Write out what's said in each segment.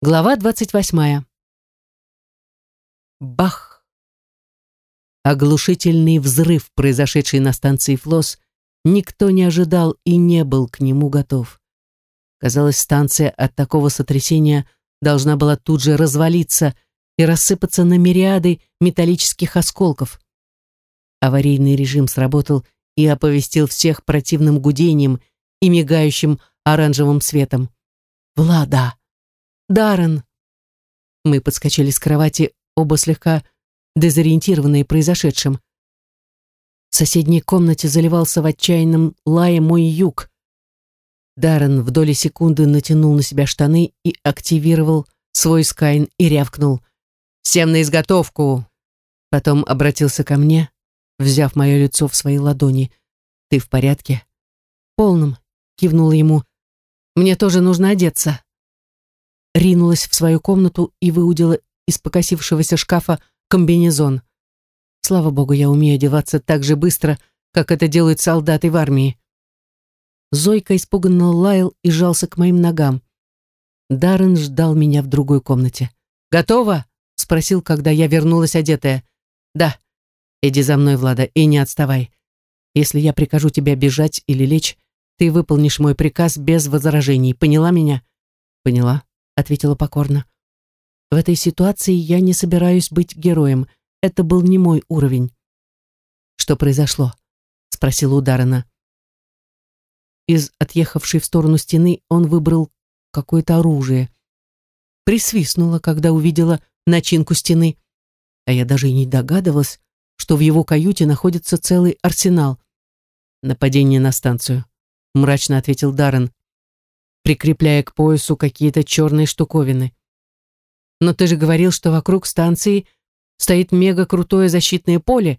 Глава двадцать восьмая. Бах! Оглушительный взрыв, произошедший на станции Флос, никто не ожидал и не был к нему готов. Казалось, станция от такого сотрясения должна была тут же развалиться и рассыпаться на мириады металлических осколков. Аварийный режим сработал и оповестил всех противным гудением и мигающим оранжевым светом. «Влада!» Даррен!» Мы подскочили с кровати, оба слегка дезориентированные произошедшим. В соседней комнате заливался в отчаянном лае мой юг. Даррен в доли секунды натянул на себя штаны и активировал свой скайн и рявкнул. «Всем на изготовку!» Потом обратился ко мне, взяв мое лицо в свои ладони. «Ты в порядке?» «Полном», — кивнула ему. «Мне тоже нужно одеться» ринулась в свою комнату и выудила из покосившегося шкафа комбинезон. Слава богу, я умею одеваться так же быстро, как это делают солдаты в армии. Зойка испуганно лаял и жался к моим ногам. Даррен ждал меня в другой комнате. «Готово?» — спросил, когда я вернулась одетая. «Да. Иди за мной, Влада, и не отставай. Если я прикажу тебе бежать или лечь, ты выполнишь мой приказ без возражений. Поняла меня?» «Поняла», ответила покорно. В этой ситуации я не собираюсь быть героем. Это был не мой уровень. Что произошло? спросила у. Из отъехавшей в сторону стены он выбрал какое-то оружие. Присвистнула, когда увидела начинку стены, а я даже и не догадывалась, что в его каюте находится целый арсенал. Нападение на станцию, мрачно ответил Даррен прикрепляя к поясу какие-то черные штуковины. Но ты же говорил, что вокруг станции стоит мега крутое защитное поле,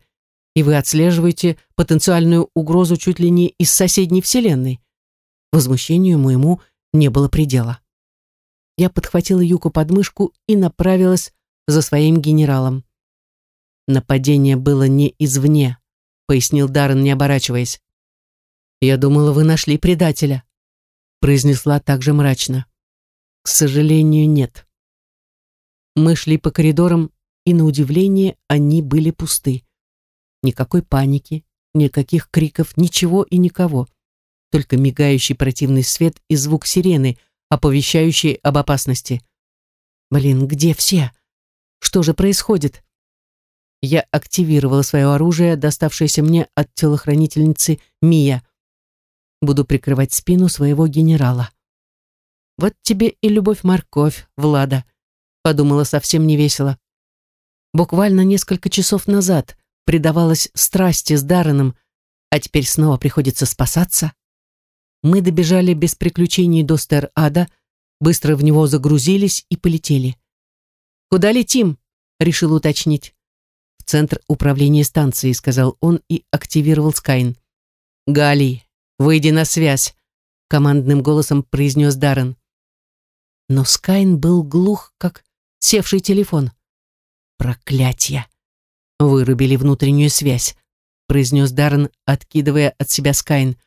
и вы отслеживаете потенциальную угрозу чуть ли не из соседней вселенной. Возмущению моему не было предела. Я подхватила Юку под мышку и направилась за своим генералом. Нападение было не извне, пояснил Даррен, не оборачиваясь. Я думала, вы нашли предателя произнесла также мрачно. К сожалению, нет. Мы шли по коридорам, и на удивление они были пусты. Никакой паники, никаких криков, ничего и никого. Только мигающий противный свет и звук сирены, оповещающий об опасности. Блин, где все? Что же происходит? Я активировала свое оружие, доставшееся мне от телохранительницы Мия буду прикрывать спину своего генерала. Вот тебе и любовь-морковь, Влада, подумала совсем невесело. Буквально несколько часов назад предавалась страсти с Дарреном, а теперь снова приходится спасаться. Мы добежали без приключений до Стер-Ада, быстро в него загрузились и полетели. «Куда летим?» — решил уточнить. «В центр управления станцией», — сказал он и активировал Скайн. «Гали, «Выйди на связь», — командным голосом произнес Даррен. Но Скайн был глух, как севший телефон. «Проклятье!» «Вырубили внутреннюю связь», — произнес Даррен, откидывая от себя Скайн.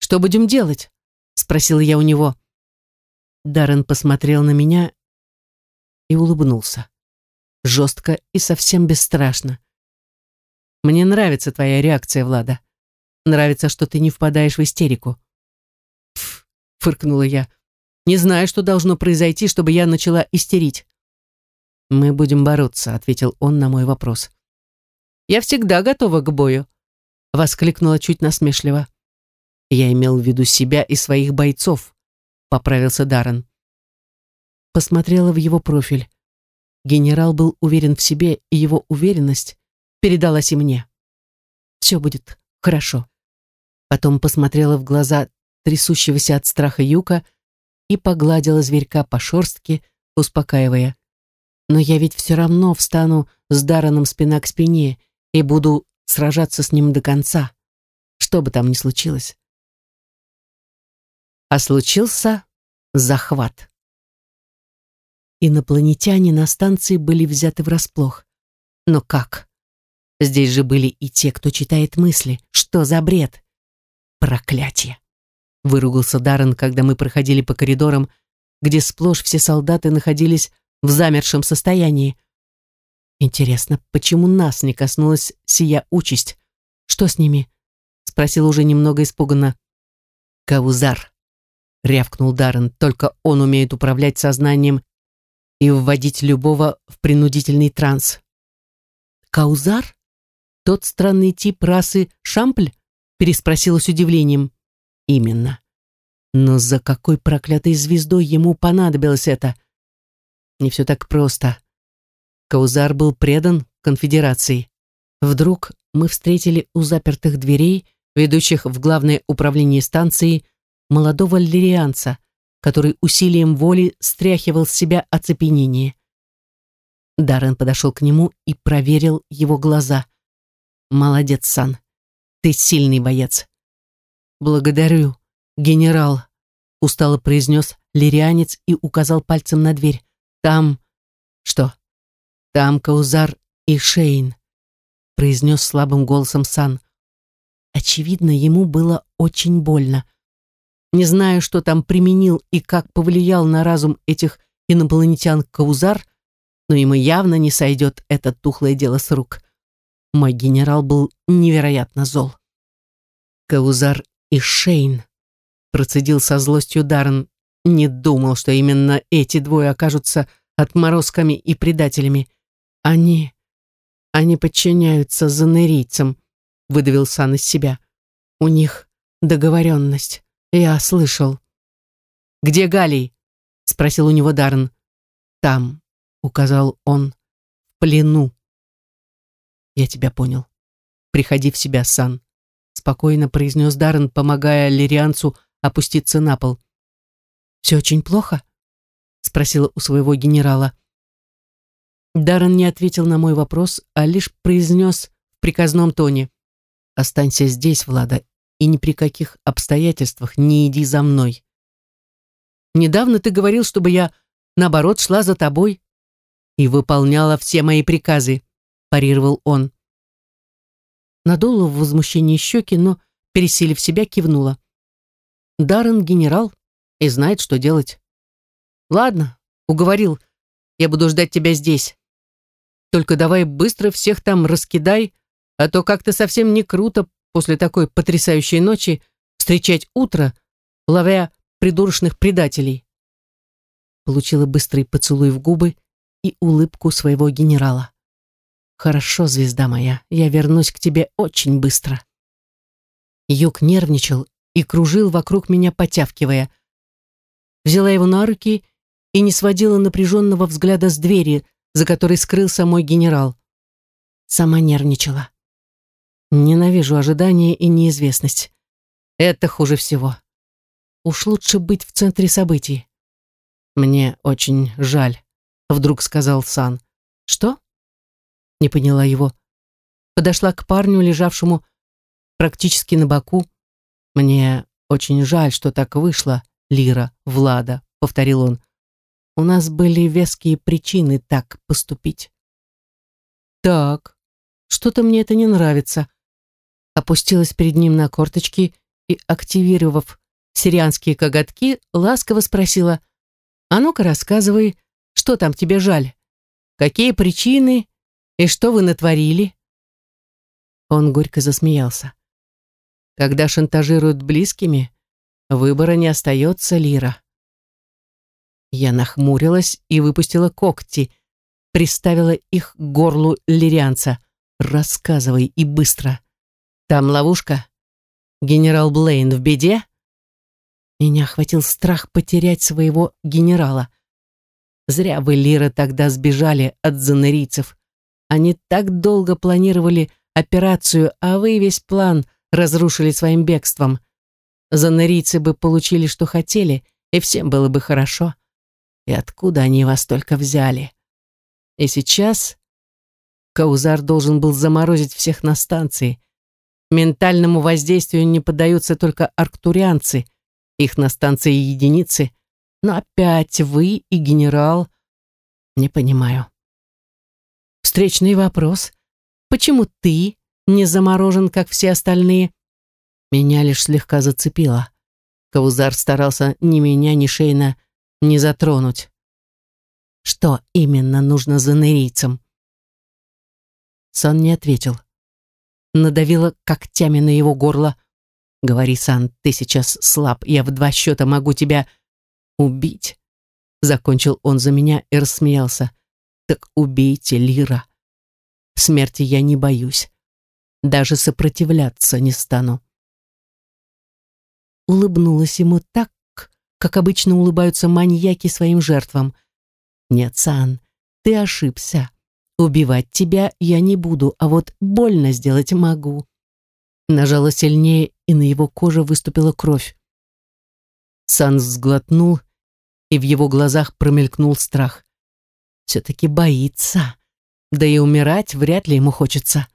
«Что будем делать?» — спросил я у него. Даррен посмотрел на меня и улыбнулся. Жестко и совсем бесстрашно. «Мне нравится твоя реакция, Влада. Нравится, что ты не впадаешь в истерику. Пф, фыркнула я. Не знаю, что должно произойти, чтобы я начала истерить. Мы будем бороться, ответил он на мой вопрос. Я всегда готова к бою, воскликнула чуть насмешливо. Я имел в виду себя и своих бойцов, поправился Даррен. Посмотрела в его профиль. Генерал был уверен в себе, и его уверенность передалась и мне. Все будет хорошо. Потом посмотрела в глаза трясущегося от страха Юка и погладила зверька по шерстке, успокаивая. Но я ведь все равно встану с Дараном спина к спине и буду сражаться с ним до конца, что бы там ни случилось. А случился захват. Инопланетяне на станции были взяты врасплох. Но как? Здесь же были и те, кто читает мысли. Что за бред? Проклятие! Выругался Даррен, когда мы проходили по коридорам, где сплошь все солдаты находились в замершем состоянии. Интересно, почему нас не коснулась сия участь? Что с ними? Спросил уже немного испуганно. Каузар, рявкнул Даррен, только он умеет управлять сознанием и вводить любого в принудительный транс. Каузар? Тот странный тип расы Шампль? Переспросила с удивлением. Именно. Но за какой проклятой звездой ему понадобилось это? Не все так просто. Каузар был предан конфедерации. Вдруг мы встретили у запертых дверей, ведущих в главное управление станции, молодого лирианца, который усилием воли стряхивал с себя оцепенение. Даррен подошел к нему и проверил его глаза. «Молодец, Сан. Ты сильный боец». «Благодарю», «Генерал», — устало произнес лирианец и указал пальцем на дверь. «Там...» «Что?» «Там Каузар и Шейн», — произнес слабым голосом Сан. Очевидно, ему было очень больно. Не знаю, что там применил и как повлиял на разум этих инопланетян Каузар, но ему явно не сойдет это тухлое дело с рук. Мой генерал был невероятно зол. Каузар и Шейн процедил со злостью Даррен. Не думал, что именно эти двое окажутся отморозками и предателями. Они... они подчиняются занырийцам, выдавил Сан из себя. У них договоренность. Я слышал. «Где Галий?» — спросил у него Даррен. «Там», — указал он, — «в плену». «Я тебя понял. Приходи в себя, Сан», — спокойно произнес Даррен, помогая Лирианцу опуститься на пол. «Все очень плохо?» — спросила у своего генерала. Даррен не ответил на мой вопрос, а лишь произнес в приказном тоне. «Останься здесь, Влада, и ни при каких обстоятельствах не иди за мной. Недавно ты говорил, чтобы я, наоборот, шла за тобой и выполняла все мои приказы», — парировал он. Надула в возмущении щеки, но, пересилив себя, кивнула. Даррен генерал и знает, что делать. Ладно, уговорил. Я буду ждать тебя здесь. Только давай быстро всех там раскидай, а то как-то совсем не круто после такой потрясающей ночи встречать утро, ловя придурочных предателей. Получила быстрый поцелуй в губы и улыбку своего генерала. «Хорошо, звезда моя, я вернусь к тебе очень быстро». Юг нервничал и кружил вокруг меня, потявкивая. Взяла его на руки и не сводила напряженного взгляда с двери, за которой скрылся мой генерал. Сама нервничала. Ненавижу ожидание и неизвестность. Это хуже всего. Уж лучше быть в центре событий. Мне очень жаль, вдруг сказал Сан. Что? Не поняла его. Подошла к парню, лежавшему практически на боку, «Мне очень жаль, что так вышло, Лира, Влада», — повторил он. «У нас были веские причины так поступить». «Так, что-то мне это не нравится». Опустилась перед ним на корточки и, активировав сирианские коготки, ласково спросила, «А ну-ка рассказывай, что там тебе жаль? Какие причины и что вы натворили?» Он горько засмеялся. Когда шантажируют близкими, выбора не остается, Лира. Я нахмурилась и выпустила когти, приставила их к горлу лирианца. «Рассказывай и быстро. Там ловушка? Генерал Блейн в беде?» Меня охватил страх потерять своего генерала. Зря вы, Лира, тогда сбежали от занырийцев. Они так долго планировали операцию, а вы весь план разрушили своим бегством. Занырийцы бы получили, что хотели, и всем было бы хорошо. И откуда они вас только взяли? И сейчас Каузар должен был заморозить всех на станции. Ментальному воздействию не поддаются только арктурианцы, их на станции единицы, но опять вы и генерал... Не понимаю. Встречный вопрос. Почему ты не заморожен, как все остальные. Меня лишь слегка зацепило. Каузар старался ни меня, ни Шейна Не затронуть. Что именно нужно занырийцам? Сан не ответил. Надавила когтями на его горло. «Говори, Сан, ты сейчас слаб, я в два счета могу тебя убить». Закончил он за меня и рассмеялся. «Так убейте Лира. Смерти я не боюсь. Даже сопротивляться не стану». Улыбнулась ему так, как обычно улыбаются маньяки своим жертвам. «Нет, Сан, ты ошибся. Убивать тебя я не буду, а вот больно сделать могу». Нажала сильнее, и на его коже выступила кровь. Сан сглотнул, и в его глазах промелькнул страх. Все-таки боится. Да и умирать вряд ли ему хочется.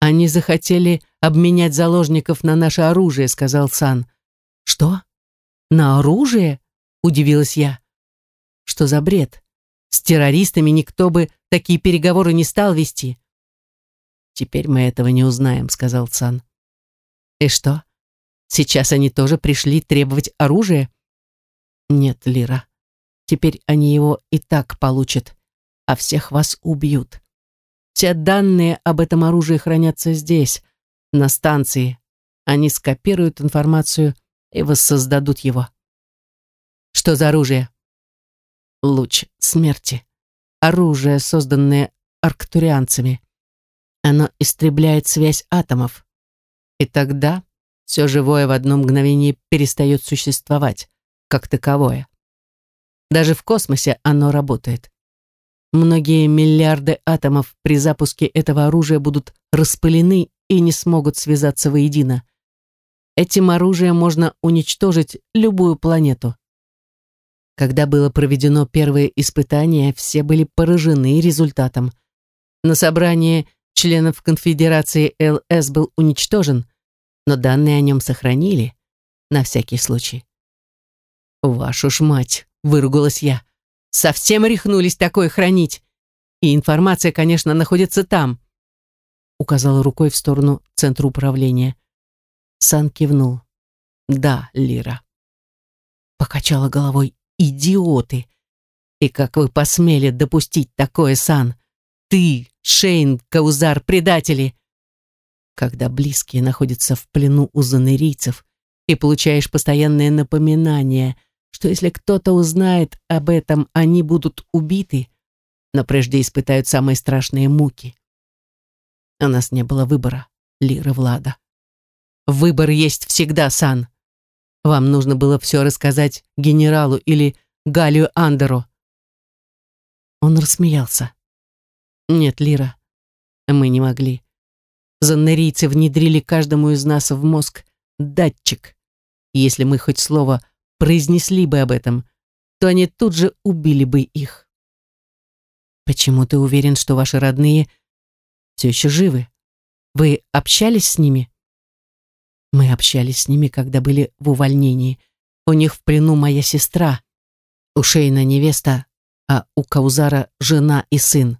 «Они захотели обменять заложников на наше оружие», — сказал Сан. «Что?» «На оружие?» — удивилась я. «Что за бред? С террористами никто бы такие переговоры не стал вести». «Теперь мы этого не узнаем», — сказал Сан. «И что? Сейчас они тоже пришли требовать оружия?» «Нет, Лира. Теперь они его и так получат, а всех вас убьют. Все данные об этом оружии хранятся здесь, на станции. Они скопируют информацию и воссоздадут его. Что за оружие? Луч смерти. Оружие, созданное арктурианцами. Оно истребляет связь атомов. И тогда все живое в одно мгновение перестает существовать, как таковое. Даже в космосе оно работает. Многие миллиарды атомов при запуске этого оружия будут распылены и не смогут связаться воедино. Этим оружием можно уничтожить любую планету. Когда было проведено первое испытание, все были поражены результатом. На собрании членов конфедерации ЛС был уничтожен, но данные о нем сохранили, на всякий случай. «Вашу ж мать!» — выругалась я. «Совсем рехнулись такое хранить! И информация, конечно, находится там!» Указала рукой в сторону центра управления. Сан кивнул. «Да, Лира». Покачала головой. «Идиоты! И как вы посмели допустить такое, Сан? Ты, Шейн, Каузар, предатели!» Когда близкие находятся в плену у занырийцев и получаешь постоянное напоминание, что если кто-то узнает об этом, они будут убиты, но прежде испытают самые страшные муки. У нас не было выбора, Лира Влада. Выбор есть всегда, Сан. Вам нужно было все рассказать генералу или Галию Андеру. Он рассмеялся. Нет, Лира, мы не могли. Заннерийцы внедрили каждому из нас в мозг датчик. если мы хоть слово произнесли бы об этом, то они тут же убили бы их. Почему ты уверен, что ваши родные все еще живы? Вы общались с ними? Мы общались с ними, когда были в увольнении. У них в плену моя сестра, у Шейна невеста, а у Каузара жена и сын.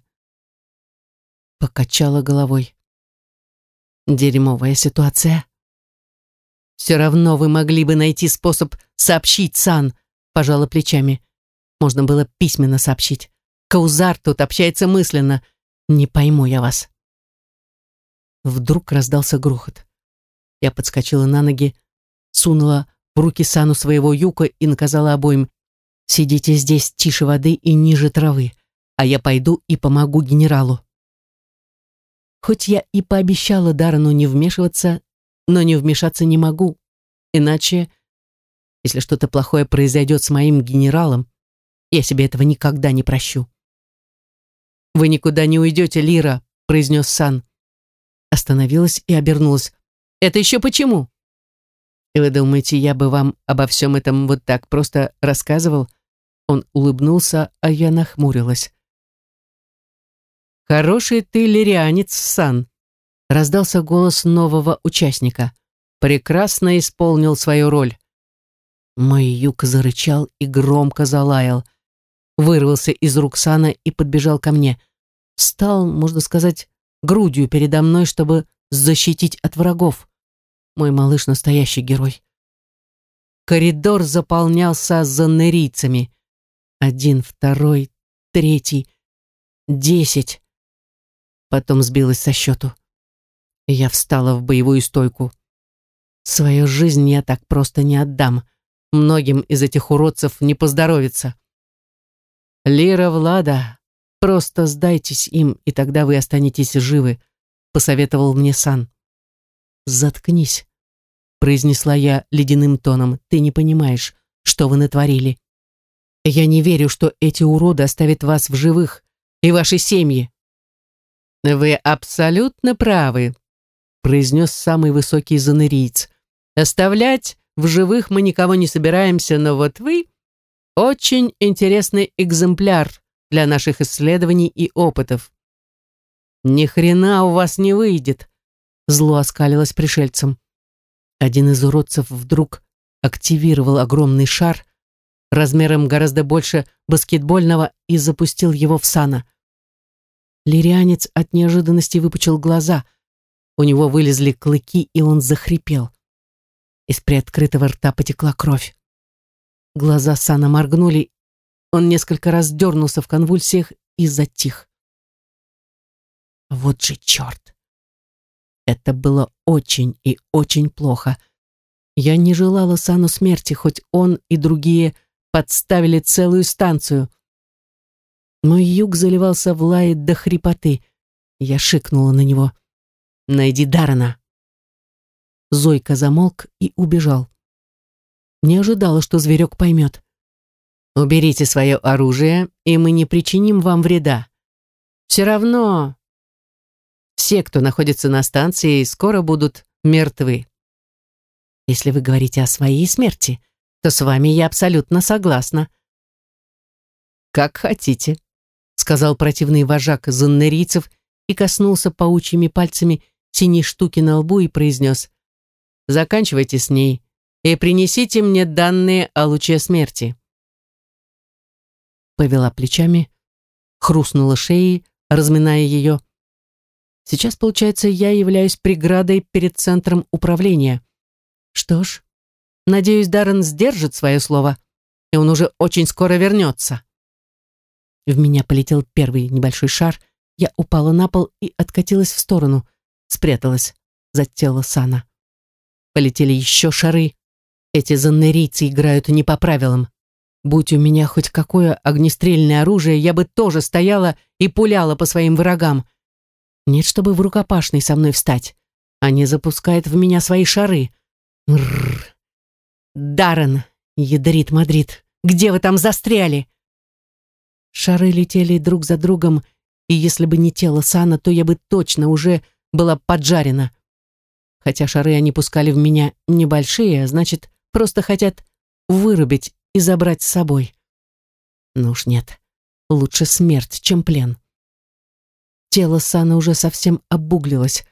Покачала головой. Дерьмовая ситуация. Все равно вы могли бы найти способ сообщить Сан, пожала плечами. Можно было письменно сообщить. Каузар тут общается мысленно. Не пойму я вас. Вдруг раздался грохот. Я подскочила на ноги, сунула в руки Сану своего юка и наказала обоим «Сидите здесь тише воды и ниже травы, а я пойду и помогу генералу». Хоть я и пообещала Дарану не вмешиваться, но не вмешаться не могу, иначе, если что-то плохое произойдет с моим генералом, я себе этого никогда не прощу. «Вы никуда не уйдете, Лира», — произнес Сан. Остановилась и обернулась. Это еще почему? И вы думаете, я бы вам обо всем этом вот так просто рассказывал? Он улыбнулся, а я нахмурилась. «Хороший ты лирианец, Сан», — раздался голос нового участника. «Прекрасно исполнил свою роль». Мой юг зарычал и громко залаял. Вырвался из рук Сана и подбежал ко мне. Стал, можно сказать, грудью передо мной, чтобы защитить от врагов. Мой малыш настоящий герой. коридор заполнялся зоннерийцами. Один, второй, третий, десять. Потом сбилась со счету. Я встала в боевую стойку. Свою жизнь я так просто не отдам. Многим из этих уродцев не поздоровится. Лира Влада, просто сдайтесь им, и тогда вы останетесь живы, посоветовал мне Сан. Заткнись, произнесла я ледяным тоном. Ты не понимаешь, что вы натворили. Я не верю, что эти уроды оставят вас в живых и ваши семьи. Вы абсолютно правы, произнес самый высокий занырийц. Оставлять в живых мы никого не собираемся, но вот вы очень интересный экземпляр для наших исследований и опытов. Ни хрена у вас не выйдет, зло оскалилось пришельцем. Один из уродцев вдруг активировал огромный шар размером гораздо больше баскетбольного и запустил его в сана. Лирианец от неожиданности выпучил глаза. У него вылезли клыки, и он захрипел. Из приоткрытого рта потекла кровь. Глаза Сана моргнули. Он несколько раз дернулся в конвульсиях и затих. Вот же черт! Это было очень и очень плохо. Я не желала Сану смерти, хоть он и другие подставили целую станцию. Мой юг заливался в лае до хрипоты. Я шикнула на него. «Найди Дарана!» Зойка замолк и убежал. Не ожидала, что зверек поймет. «Уберите свое оружие, и мы не причиним вам вреда. Все равно все, кто находится на станции, скоро будут мертвы. Если вы говорите о своей смерти, то с вами я абсолютно согласна». «Как хотите», — сказал противный вожак заннерийцев и коснулся паучьими пальцами синей штуки на лбу и произнес Заканчивайте с ней и принесите мне данные о луче смерти. Повела плечами, хрустнула шеей, разминая ее. Сейчас, получается, я являюсь преградой перед центром управления. Что ж, надеюсь, Даррен сдержит свое слово, и он уже очень скоро вернется. В меня полетел первый небольшой шар, я упала на пол и откатилась в сторону, спряталась за тело Сана. Полетели еще шары. Эти заннерийцы играют не по правилам. Будь у меня хоть какое огнестрельное оружие, я бы тоже стояла и пуляла по своим врагам. Нет, чтобы в рукопашный со мной встать. Они запускают в меня свои шары. Рррр. Даррен, ядрит Мадрид, где вы там застряли? Шары летели друг за другом, и если бы не тело Сана, то я бы точно уже была поджарена. Хотя шары они пускали в меня небольшие, а значит, просто хотят вырубить и забрать с собой. Ну уж нет, лучше смерть, чем плен. Тело Сана уже совсем обуглилось,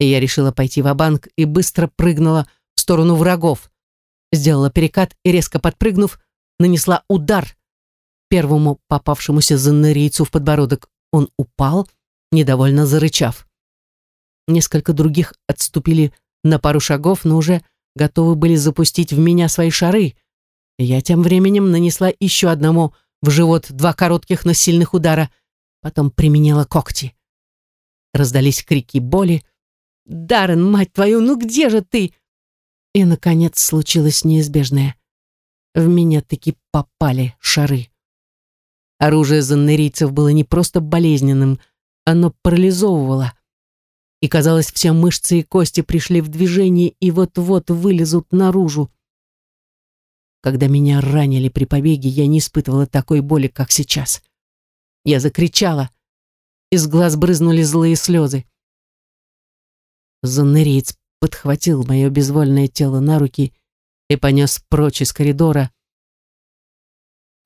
и я решила пойти в банк и быстро прыгнула в сторону врагов. Сделала перекат и, резко подпрыгнув, нанесла удар первому попавшемуся заннерийцу в подбородок. Он упал, недовольно зарычав. Несколько других отступили на пару шагов, но уже готовы были запустить в меня свои шары. Я тем временем нанесла еще одному в живот два коротких, но сильных удара, потом применила когти. Раздались крики боли. «Даррен, мать твою, ну где же ты?» И, наконец, случилось неизбежное. В меня таки попали шары. Оружие заннерийцев было не просто болезненным, оно парализовывало и, казалось, все мышцы и кости пришли в движение и вот-вот вылезут наружу. Когда меня ранили при побеге, я не испытывала такой боли, как сейчас. Я закричала. Из глаз брызнули злые слезы. Заннериец подхватил мое безвольное тело на руки и понес прочь из коридора,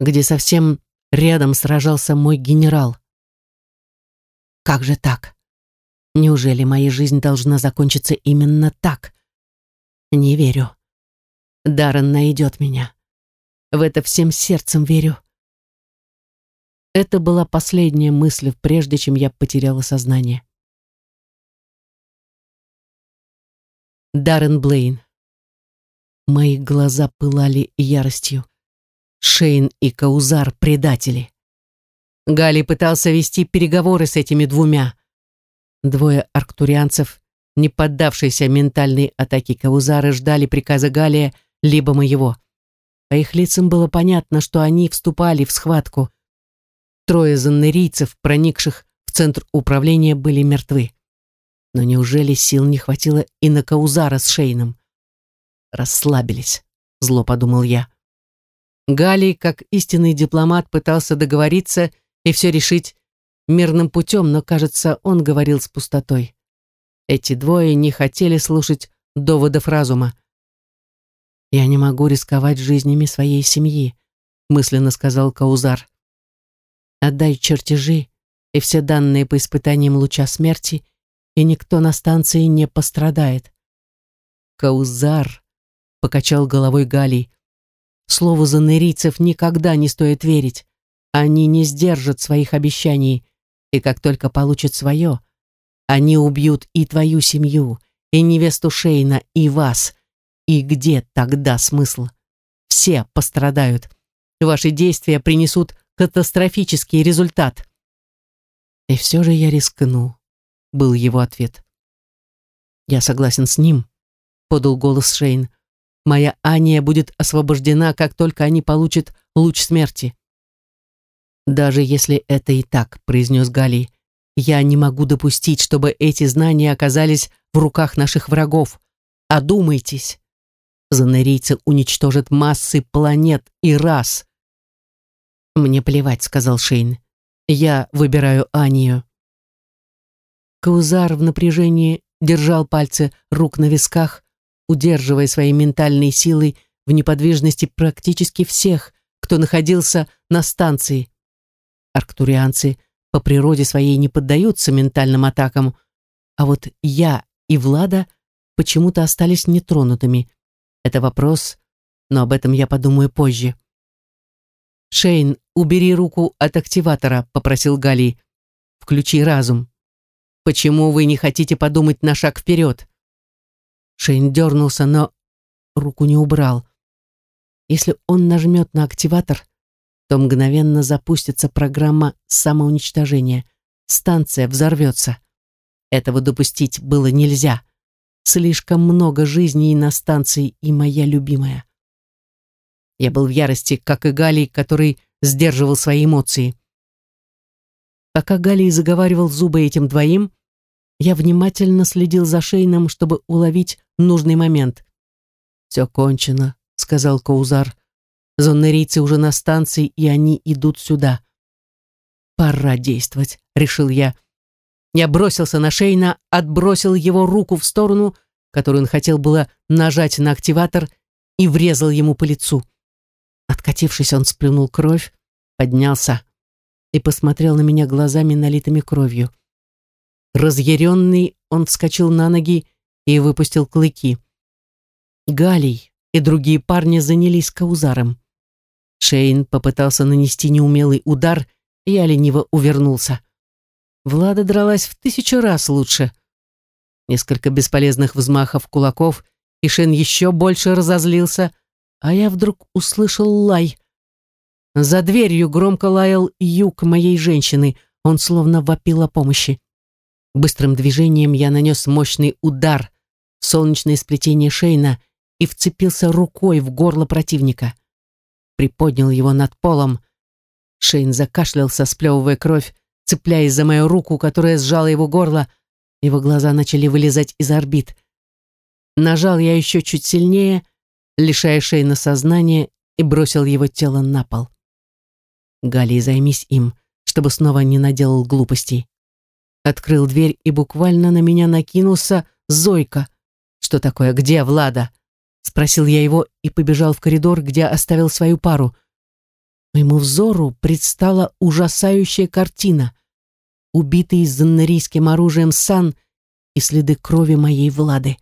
где совсем рядом сражался мой генерал. Как же так? Неужели моя жизнь должна закончиться именно так? Не верю. Даррен найдет меня. В это всем сердцем верю. Это была последняя мысль, прежде чем я потеряла сознание. Даррен Блейн. Мои глаза пылали яростью. Шейн и Каузар — предатели. Гали пытался вести переговоры с этими двумя. Двое арктурианцев, не поддавшиеся ментальной атаке Каузара, ждали приказа Галия, либо моего. По их лицам было понятно, что они вступали в схватку. Трое заннерийцев, проникших в центр управления, были мертвы. Но неужели сил не хватило и на Каузара с Шейном? Расслабились, зло подумал я. Галий, как истинный дипломат, пытался договориться и все решить мирным путем, но, кажется, он говорил с пустотой. Эти двое не хотели слушать доводов разума. «Я не могу рисковать жизнями своей семьи», мысленно сказал Каузар. «Отдай чертежи и все данные по испытаниям луча смерти, и никто на станции не пострадает». «Каузар», — покачал головой Галий, «слову занырийцев никогда не стоит верить. Они не сдержат своих обещаний, и как только получат свое, они убьют и твою семью, и невесту Шейна, и вас. И где тогда смысл? Все пострадают. Ваши действия принесут катастрофический результат. И все же я рискну, был его ответ. Я согласен с ним, подал голос Шейн. Моя Ания будет освобождена, как только они получат луч смерти. «Даже если это и так», — произнес Гали, «я не могу допустить, чтобы эти знания оказались в руках наших врагов. Одумайтесь. Занерийцы уничтожат массы планет и рас». «Мне плевать», — сказал Шейн. «Я выбираю Анию». Каузар в напряжении держал пальцы рук на висках, удерживая своей ментальной силой в неподвижности практически всех, кто находился на станции. Арктурианцы по природе своей не поддаются ментальным атакам, а вот я и Влада почему-то остались нетронутыми. Это вопрос, но об этом я подумаю позже. «Шейн, убери руку от активатора», — попросил Гали. «Включи разум. Почему вы не хотите подумать на шаг вперед?» Шейн дернулся, но руку не убрал. Если он нажмет на активатор, то мгновенно запустится программа самоуничтожения. Станция взорвется. Этого допустить было нельзя. Слишком много жизней на станции и моя любимая. Я был в ярости, как и Галий, который сдерживал свои эмоции. Пока Галий заговаривал зубы этим двоим, я внимательно следил за Шейном, чтобы уловить нужный момент. «Все кончено», — сказал Коузар. Зоннерийцы уже на станции, и они идут сюда. «Пора действовать», — решил я. Я бросился на Шейна, отбросил его руку в сторону, которую он хотел было нажать на активатор, и врезал ему по лицу. Откатившись, он сплюнул кровь, поднялся и посмотрел на меня глазами, налитыми кровью. Разъяренный, он вскочил на ноги и выпустил клыки. Галий и другие парни занялись каузаром. Шейн попытался нанести неумелый удар, я лениво увернулся. Влада дралась в тысячу раз лучше. Несколько бесполезных взмахов кулаков, и Шейн еще больше разозлился, а я вдруг услышал лай. За дверью громко лаял юг моей женщины, он словно вопил о помощи. Быстрым движением я нанес мощный удар в солнечное сплетение Шейна и вцепился рукой в горло противника приподнял его над полом. Шейн закашлялся, сплевывая кровь, цепляясь за мою руку, которая сжала его горло. Его глаза начали вылезать из орбит. Нажал я еще чуть сильнее, лишая Шейна сознания, и бросил его тело на пол. Галий, займись им, чтобы снова не наделал глупостей. Открыл дверь и буквально на меня накинулся Зойка. Что такое? Где Влада? Спросил я его и побежал в коридор, где оставил свою пару. Моему взору предстала ужасающая картина. Убитый заннерийским оружием сан и следы крови моей Влады.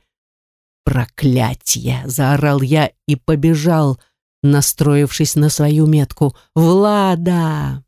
«Проклятье!» — заорал я и побежал, настроившись на свою метку. «Влада!»